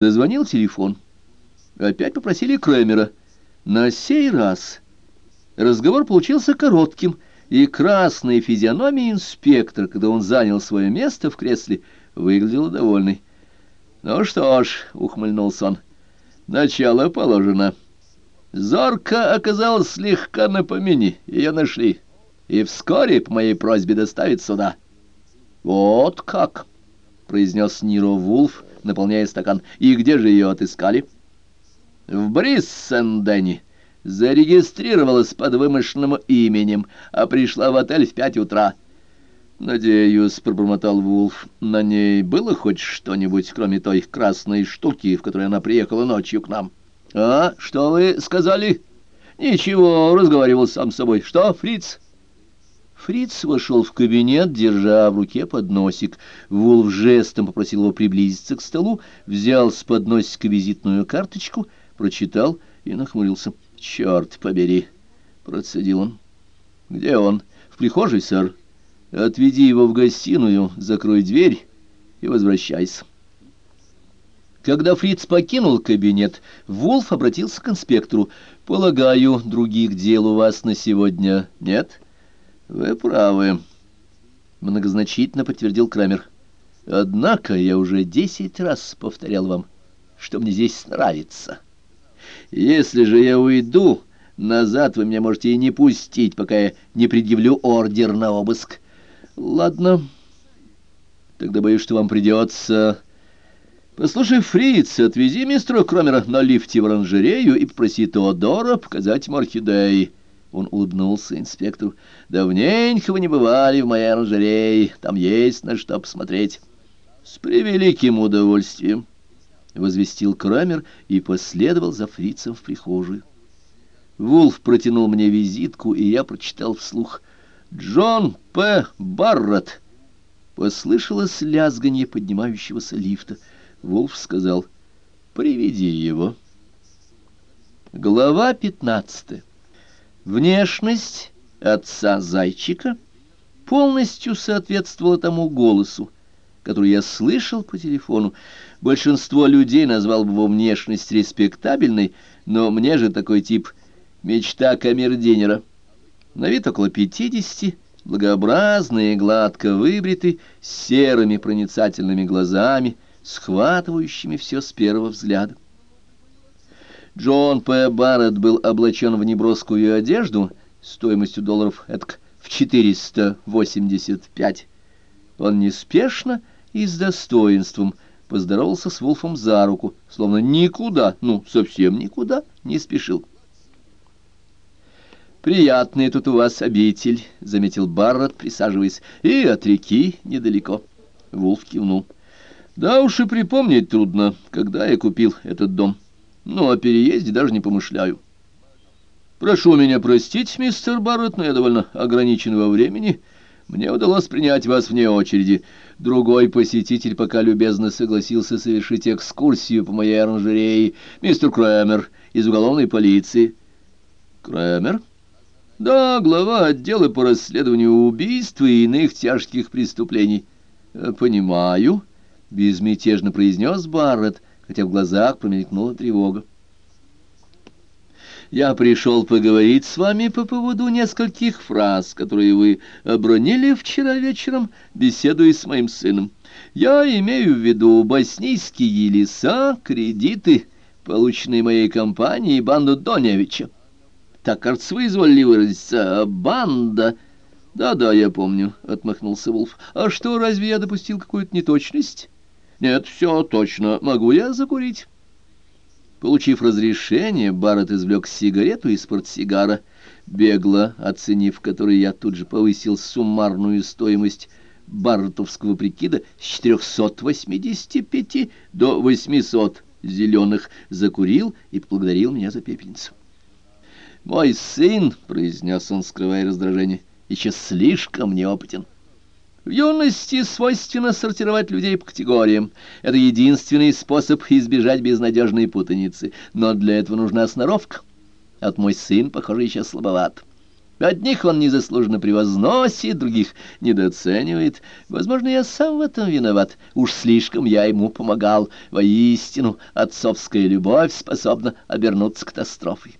Зазвонил телефон. Опять попросили Кремера. На сей раз разговор получился коротким, и красная физиономия инспектора, когда он занял свое место в кресле, выглядела довольной. «Ну что ж», — ухмыльнулся он, — «начало положено». Зорка оказалась слегка на помине, ее нашли, и вскоре по моей просьбе доставят сюда. «Вот как!» — произнес Ниро Вулф, наполняя стакан. «И где же ее отыскали?» «В Бриссендене. Зарегистрировалась под вымышленным именем, а пришла в отель в пять утра». «Надеюсь», — пробормотал Вулф, — «на ней было хоть что-нибудь, кроме той красной штуки, в которой она приехала ночью к нам?» «А, что вы сказали?» «Ничего», — разговаривал сам с собой. «Что, фриц?» Фриц вошел в кабинет, держа в руке подносик. Вулф жестом попросил его приблизиться к столу, взял с подносика визитную карточку, прочитал и нахмурился. «Черт побери!» — процедил он. «Где он?» «В прихожей, сэр. Отведи его в гостиную, закрой дверь и возвращайся». Когда Фриц покинул кабинет, Вулф обратился к инспектору. «Полагаю, других дел у вас на сегодня нет?» «Вы правы», — многозначительно подтвердил Крамер. «Однако я уже десять раз повторял вам, что мне здесь нравится. Если же я уйду, назад вы меня можете и не пустить, пока я не предъявлю ордер на обыск. Ладно, тогда боюсь, что вам придется...» «Послушай, фриц, отвези мистера Кромера на лифте в оранжерею и попроси Теодора показать ему орхидеи». Он улыбнулся инспектору. «Давненько вы не бывали в моей оранжерее. Там есть на что посмотреть». «С превеликим удовольствием», — возвестил Крамер и последовал за фрицем в прихожую. Вулф протянул мне визитку, и я прочитал вслух. «Джон П. Барретт». Послышалось лязганье поднимающегося лифта. Вулф сказал, «Приведи его». Глава пятнадцатая. Внешность отца Зайчика полностью соответствовала тому голосу, который я слышал по телефону. Большинство людей назвал бы его внешность респектабельной, но мне же такой тип — мечта камердинера. На вид около пятидесяти, благообразный и гладко выбритый, с серыми проницательными глазами, схватывающими все с первого взгляда. Джон П. Барретт был облачен в неброскую одежду стоимостью долларов этак в 485. Он неспешно и с достоинством поздоровался с Вулфом за руку, словно никуда, ну, совсем никуда не спешил. «Приятный тут у вас обитель», — заметил Барретт, присаживаясь, — «и от реки недалеко». Вулф кивнул. «Да уж и припомнить трудно, когда я купил этот дом». Ну, о переезде даже не помышляю. Прошу меня простить, мистер Барретт, но я довольно ограничен во времени. Мне удалось принять вас вне очереди. Другой посетитель пока любезно согласился совершить экскурсию по моей оранжерее. Мистер Крэмер из уголовной полиции. Крэмер? Да, глава отдела по расследованию убийств и иных тяжких преступлений. Понимаю, безмятежно произнес Барретт хотя в глазах промелькнула тревога. Я пришел поговорить с вами по поводу нескольких фраз, которые вы обронили вчера вечером, беседуя с моим сыном. Я имею в виду боснийские леса, кредиты, полученные моей компанией банду Доневича. Так, кажется, вы изволили выразиться. Банда... «Да-да, я помню», — отмахнулся Вулф. «А что, разве я допустил какую-то неточность?» «Нет, все точно. Могу я закурить?» Получив разрешение, Барретт извлек сигарету из портсигара, бегло оценив который я тут же повысил суммарную стоимость барреттовского прикида с 485 до 800 зеленых, закурил и поблагодарил меня за пепельницу. «Мой сын», — произнес он, скрывая раздражение, — «еще слишком неопытен». В юности свойственно сортировать людей по категориям. Это единственный способ избежать безнадежной путаницы. Но для этого нужна сноровка. От мой сын, похоже, еще слабоват. Одних он незаслуженно превозносит, других недооценивает. Возможно, я сам в этом виноват. Уж слишком я ему помогал. Воистину, отцовская любовь способна обернуться катастрофой.